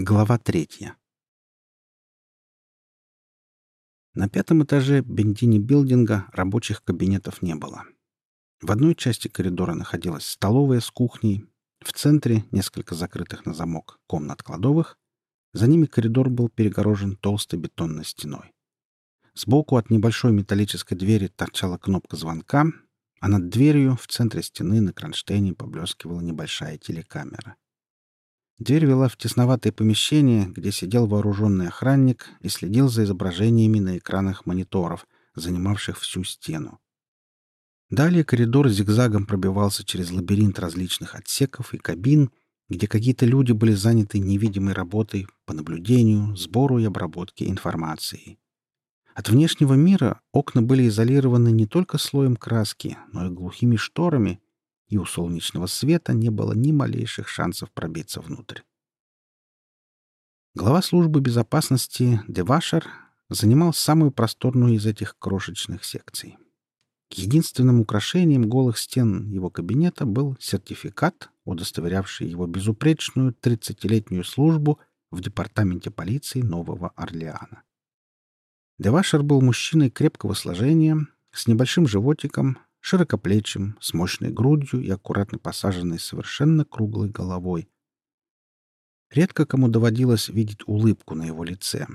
Глава третья. На пятом этаже Бендини билдинга рабочих кабинетов не было. В одной части коридора находилась столовая с кухней, в центре несколько закрытых на замок комнат кладовых, за ними коридор был перегорожен толстой бетонной стеной. Сбоку от небольшой металлической двери торчала кнопка звонка, а над дверью в центре стены на кронштейне поблескивала небольшая телекамера — Дверь вела в тесноватое помещение, где сидел вооруженный охранник и следил за изображениями на экранах мониторов, занимавших всю стену. Далее коридор зигзагом пробивался через лабиринт различных отсеков и кабин, где какие-то люди были заняты невидимой работой по наблюдению, сбору и обработке информации. От внешнего мира окна были изолированы не только слоем краски, но и глухими шторами, и у солнечного света не было ни малейших шансов пробиться внутрь. Глава службы безопасности Девашер занимал самую просторную из этих крошечных секций. Единственным украшением голых стен его кабинета был сертификат, удостоверявший его безупречную 30-летнюю службу в департаменте полиции Нового Орлеана. Девашер был мужчиной крепкого сложения, с небольшим животиком, широкоплечим, с мощной грудью и аккуратно посаженной совершенно круглой головой. Редко кому доводилось видеть улыбку на его лице.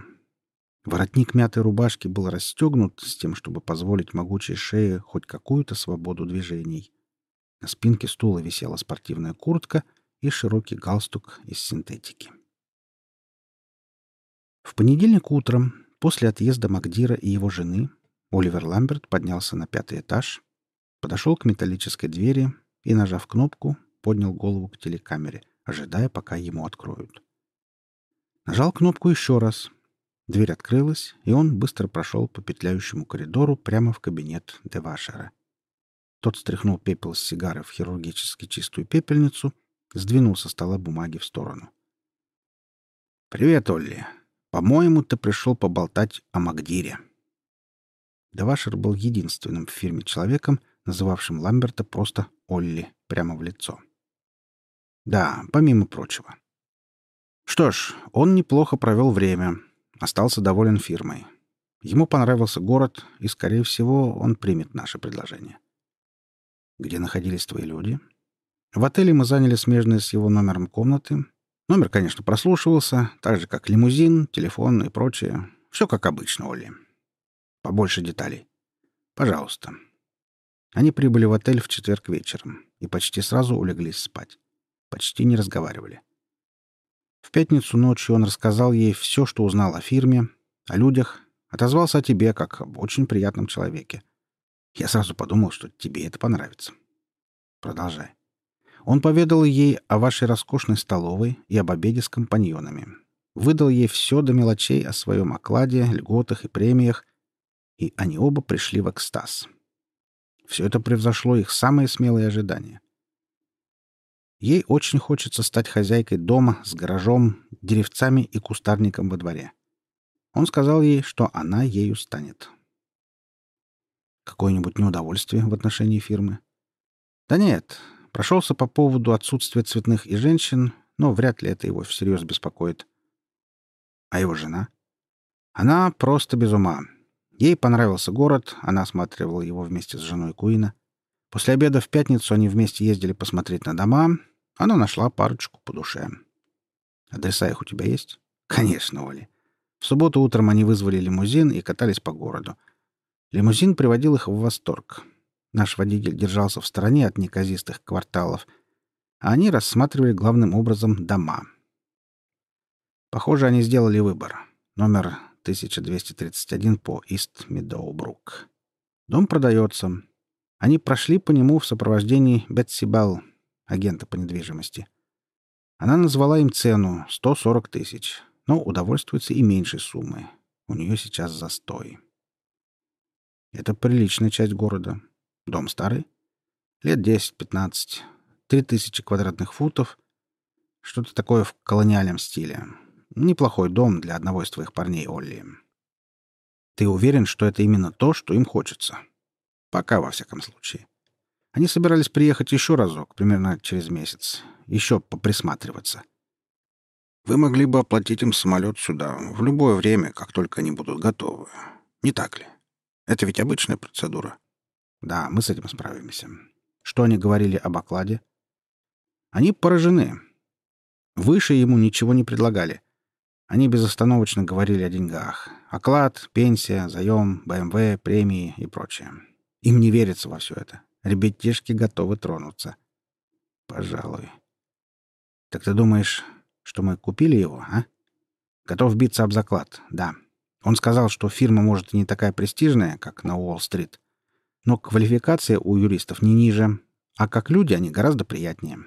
Воротник мятой рубашки был расстегнут с тем, чтобы позволить могучей шее хоть какую-то свободу движений. На спинке стула висела спортивная куртка и широкий галстук из синтетики. В понедельник утром, после отъезда Магдира и его жены, Оливер Ламберт поднялся на пятый этаж, подошел к металлической двери и, нажав кнопку, поднял голову к телекамере, ожидая, пока ему откроют. Нажал кнопку еще раз. Дверь открылась, и он быстро прошел по петляющему коридору прямо в кабинет Девашера. Тот стряхнул пепел с сигары в хирургически чистую пепельницу, сдвинул со стола бумаги в сторону. «Привет, Олли. По-моему, ты пришел поболтать о Магдире». Девашер был единственным в фирме человеком, называвшим Ламберта просто Олли прямо в лицо. Да, помимо прочего. Что ж, он неплохо провел время, остался доволен фирмой. Ему понравился город, и, скорее всего, он примет наше предложение. Где находились твои люди? В отеле мы заняли смежные с его номером комнаты. Номер, конечно, прослушивался, так же, как лимузин, телефон и прочее. Все как обычно, Олли. Побольше деталей. Пожалуйста. Они прибыли в отель в четверг вечером и почти сразу улеглись спать. Почти не разговаривали. В пятницу ночью он рассказал ей все, что узнал о фирме, о людях, отозвался о тебе как об очень приятном человеке. Я сразу подумал, что тебе это понравится. Продолжай. Он поведал ей о вашей роскошной столовой и об обеде с компаньонами. Выдал ей все до мелочей о своем окладе, льготах и премиях, и они оба пришли в экстаз. Все это превзошло их самые смелые ожидания. Ей очень хочется стать хозяйкой дома с гаражом, деревцами и кустарником во дворе. Он сказал ей, что она ею станет. Какое-нибудь неудовольствие в отношении фирмы? Да нет, прошелся по поводу отсутствия цветных и женщин, но вряд ли это его всерьез беспокоит. А его жена? Она просто без ума. Ей понравился город, она осматривала его вместе с женой Куина. После обеда в пятницу они вместе ездили посмотреть на дома. Она нашла парочку по душе. Адреса их у тебя есть? Конечно, Оля. В субботу утром они вызвали лимузин и катались по городу. Лимузин приводил их в восторг. Наш водитель держался в стороне от неказистых кварталов, а они рассматривали главным образом дома. Похоже, они сделали выбор. Номер 1231 по Ист Медоубрук. Дом продается. Они прошли по нему в сопровождении Бетси Белл, агента по недвижимости. Она назвала им цену — 140 тысяч, но удовольствуется и меньшей суммой. У нее сейчас застой. Это приличная часть города. Дом старый. Лет 10-15. Три тысячи квадратных футов. Что-то такое в колониальном стиле. Неплохой дом для одного из твоих парней, Олли. Ты уверен, что это именно то, что им хочется? Пока, во всяком случае. Они собирались приехать еще разок, примерно через месяц. Еще поприсматриваться. Вы могли бы оплатить им самолет сюда в любое время, как только они будут готовы. Не так ли? Это ведь обычная процедура. Да, мы с этим справимся. Что они говорили об окладе? Они поражены. Выше ему ничего не предлагали. Они безостановочно говорили о деньгах. Оклад, пенсия, заем, БМВ, премии и прочее. Им не верится во все это. Ребятишки готовы тронуться. Пожалуй. Так ты думаешь, что мы купили его, а? Готов биться об заклад, да. Он сказал, что фирма, может, и не такая престижная, как на Уолл-стрит, но квалификация у юристов не ниже, а как люди они гораздо приятнее.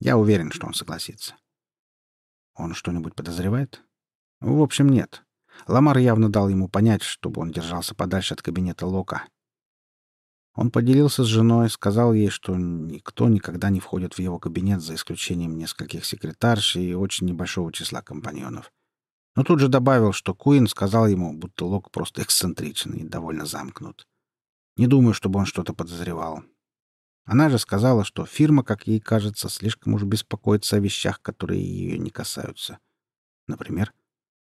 Я уверен, что он согласится. Он что-нибудь подозревает? В общем, нет. Ламар явно дал ему понять, чтобы он держался подальше от кабинета Лока. Он поделился с женой, сказал ей, что никто никогда не входит в его кабинет за исключением нескольких секретарш и очень небольшого числа компаньонов. Но тут же добавил, что Куин сказал ему, будто Лок просто эксцентричен и довольно замкнут. Не думаю, чтобы он что-то подозревал. Она же сказала, что фирма, как ей кажется, слишком уж беспокоится о вещах, которые ее не касаются. Например,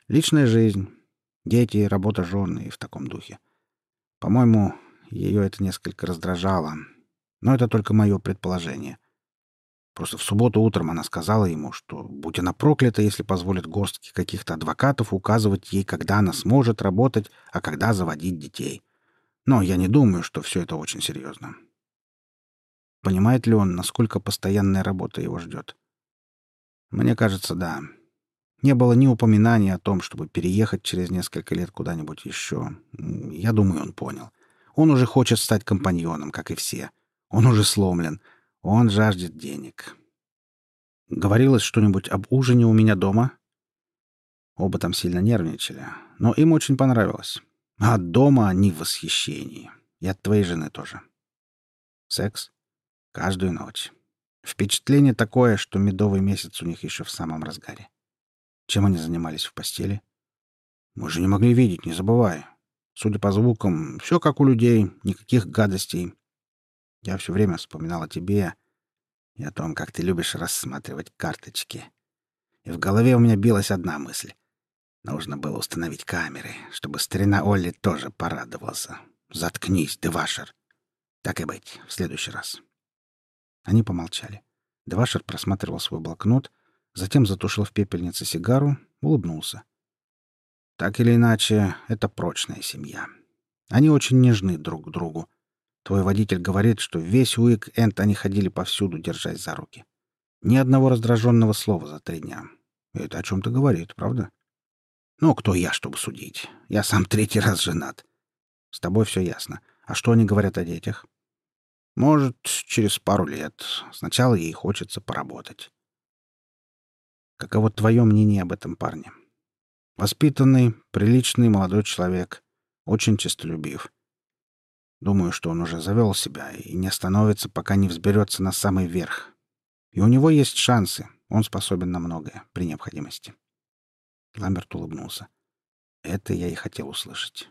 личная жизнь, дети, работа жены и в таком духе. По-моему, ее это несколько раздражало. Но это только мое предположение. Просто в субботу утром она сказала ему, что, будь она проклята, если позволит горстке каких-то адвокатов указывать ей, когда она сможет работать, а когда заводить детей. Но я не думаю, что все это очень серьезно. Понимает ли он, насколько постоянная работа его ждет? Мне кажется, да. Не было ни упоминания о том, чтобы переехать через несколько лет куда-нибудь еще. Я думаю, он понял. Он уже хочет стать компаньоном, как и все. Он уже сломлен. Он жаждет денег. Говорилось что-нибудь об ужине у меня дома? Оба там сильно нервничали, но им очень понравилось. А дома они в восхищении. И от твоей жены тоже. Секс? Каждую ночь. Впечатление такое, что медовый месяц у них еще в самом разгаре. Чем они занимались в постели? Мы же не могли видеть, не забывай. Судя по звукам, все как у людей, никаких гадостей. Я все время вспоминал о тебе и о том, как ты любишь рассматривать карточки. И в голове у меня билась одна мысль. Нужно было установить камеры, чтобы старина Олли тоже порадовался. Заткнись, Девашер. Так и быть, в следующий раз. Они помолчали. Девашер просматривал свой блокнот, затем затушил в пепельнице сигару, улыбнулся. Так или иначе, это прочная семья. Они очень нежны друг к другу. Твой водитель говорит, что весь уик-энд они ходили повсюду, держась за руки. Ни одного раздраженного слова за три дня. Это о чем-то говорит, правда? Ну, кто я, чтобы судить? Я сам третий раз женат. С тобой все ясно. А что они говорят о детях? Может, через пару лет. Сначала ей хочется поработать. Каково твое мнение об этом парне? Воспитанный, приличный молодой человек, очень честолюбив. Думаю, что он уже завел себя и не остановится, пока не взберется на самый верх. И у него есть шансы, он способен на многое при необходимости. Ламберт улыбнулся. Это я и хотел услышать.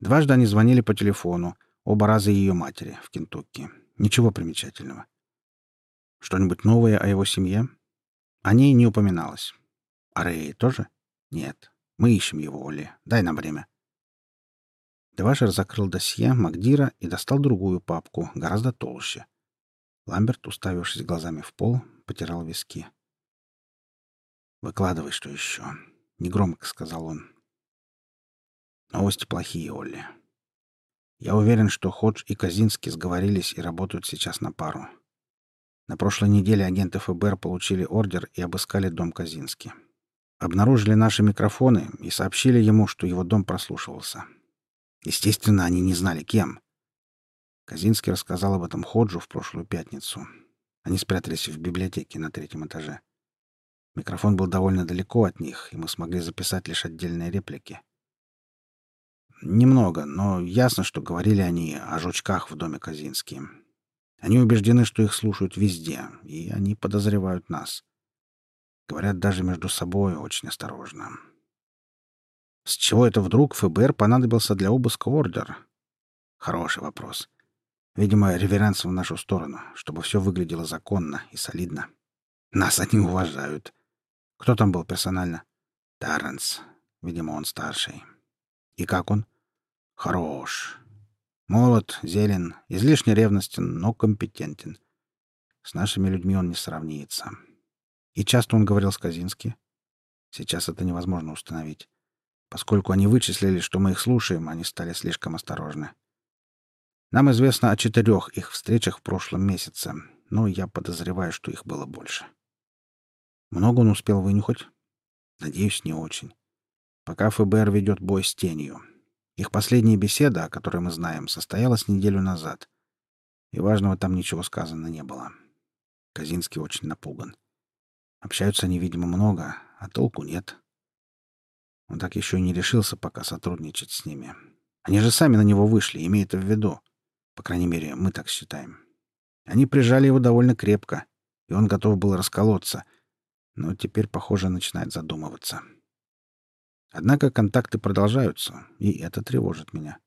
Дважды они звонили по телефону, оба раза ее матери, в Кентукки. Ничего примечательного. Что-нибудь новое о его семье? О ней не упоминалось. А Рэй тоже? Нет. Мы ищем его, Оли. Дай нам время. Девашер закрыл досье Магдира и достал другую папку, гораздо толще. Ламберт, уставившись глазами в пол, потирал виски. «Выкладывай, что еще», — негромко сказал он. «Новости плохие, Олли. Я уверен, что Ходж и Казинский сговорились и работают сейчас на пару. На прошлой неделе агенты ФБР получили ордер и обыскали дом Казински обнаружили наши микрофоны и сообщили ему, что его дом прослушивался. Естественно, они не знали, кем. Казинский рассказал об этом Ходжу в прошлую пятницу. Они спрятались в библиотеке на третьем этаже. Микрофон был довольно далеко от них, и мы смогли записать лишь отдельные реплики. Немного, но ясно, что говорили они о жучках в доме Казински. Они убеждены, что их слушают везде, и они подозревают нас. Говорят, даже между собой очень осторожно. С чего это вдруг ФБР понадобился для обыска ордер? Хороший вопрос. Видимо, реверанс в нашу сторону, чтобы все выглядело законно и солидно. Нас они уважают. Кто там был персонально? Тарренс. Видимо, он старший. И как он? Хорош. Молод, зелен, излишне ревностен, но компетентен. С нашими людьми он не сравнится. И часто он говорил с Казински? Сейчас это невозможно установить. Поскольку они вычислили, что мы их слушаем, они стали слишком осторожны. Нам известно о четырех их встречах в прошлом месяце, но я подозреваю, что их было больше. Много он успел вынюхать? Надеюсь, не очень. Пока ФБР ведет бой с тенью. Их последняя беседа, о которой мы знаем, состоялась неделю назад. И важного там ничего сказано не было. Казинский очень напуган. Общаются они, видимо, много, а толку нет. Он так еще и не решился пока сотрудничать с ними. Они же сами на него вышли, имея это в виду. По крайней мере, мы так считаем. Они прижали его довольно крепко, и он готов был расколоться, но теперь, похоже, начинает задумываться. Однако контакты продолжаются, и это тревожит меня.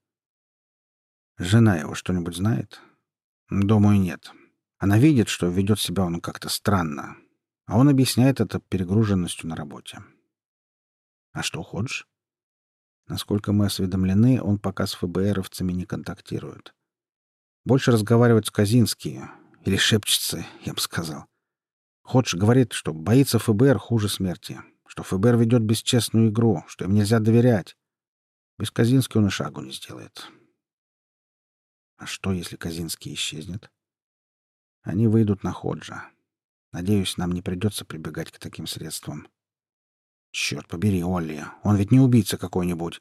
Жена его что-нибудь знает? Думаю, нет. Она видит, что ведет себя он как-то странно, а он объясняет это перегруженностью на работе. А что, Ходж? Насколько мы осведомлены, он пока с ФБРовцами не контактирует. Больше разговаривает с Казински. Или шепчется, я бы сказал. Ходж говорит, что боится ФБР хуже смерти. Что ФБР ведет бесчестную игру, что им нельзя доверять. Без Казински он и шагу не сделает. А что, если Казинский исчезнет? Они выйдут на Ходжа. Надеюсь, нам не придется прибегать к таким средствам. Черт побери, Олли, он ведь не убийца какой-нибудь.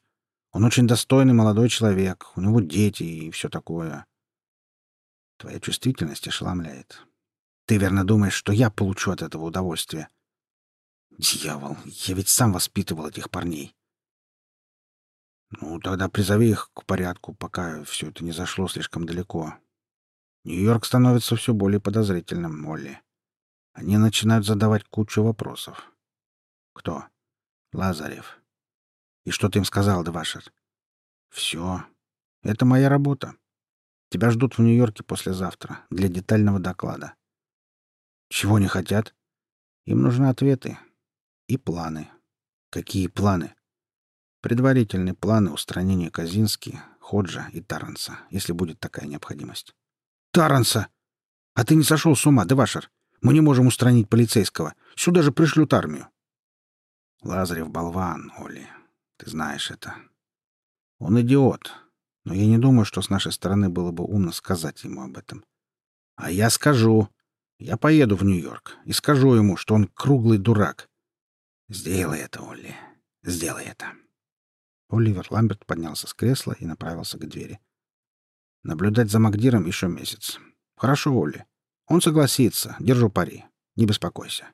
Он очень достойный молодой человек, у него дети и все такое. Твоя чувствительность ошеломляет. Ты верно думаешь, что я получу от этого удовольствие? Дьявол, я ведь сам воспитывал этих парней. Ну, тогда призови их к порядку, пока все это не зашло слишком далеко. Нью-Йорк становится все более подозрительным, Молли. Они начинают задавать кучу вопросов. Кто? Лазарев. И что ты им сказал, Девашер? Все. Это моя работа. Тебя ждут в Нью-Йорке послезавтра для детального доклада. Чего не хотят? Им нужны ответы и планы. Какие планы? Предварительные планы устранения Казински, Ходжа и Таранса, если будет такая необходимость. Таранса! А ты не сошел с ума, Девашер? Мы не можем устранить полицейского. Сюда же пришлют армию. Лазарев болван, Оли. Ты знаешь это. Он идиот. Но я не думаю, что с нашей стороны было бы умно сказать ему об этом. А я скажу. Я поеду в Нью-Йорк и скажу ему, что он круглый дурак. Сделай это, Олли. Сделай это. Оливер Ламберт поднялся с кресла и направился к двери. Наблюдать за Магдиром еще месяц. Хорошо, Олли. Он согласится. Держу пари. Не беспокойся.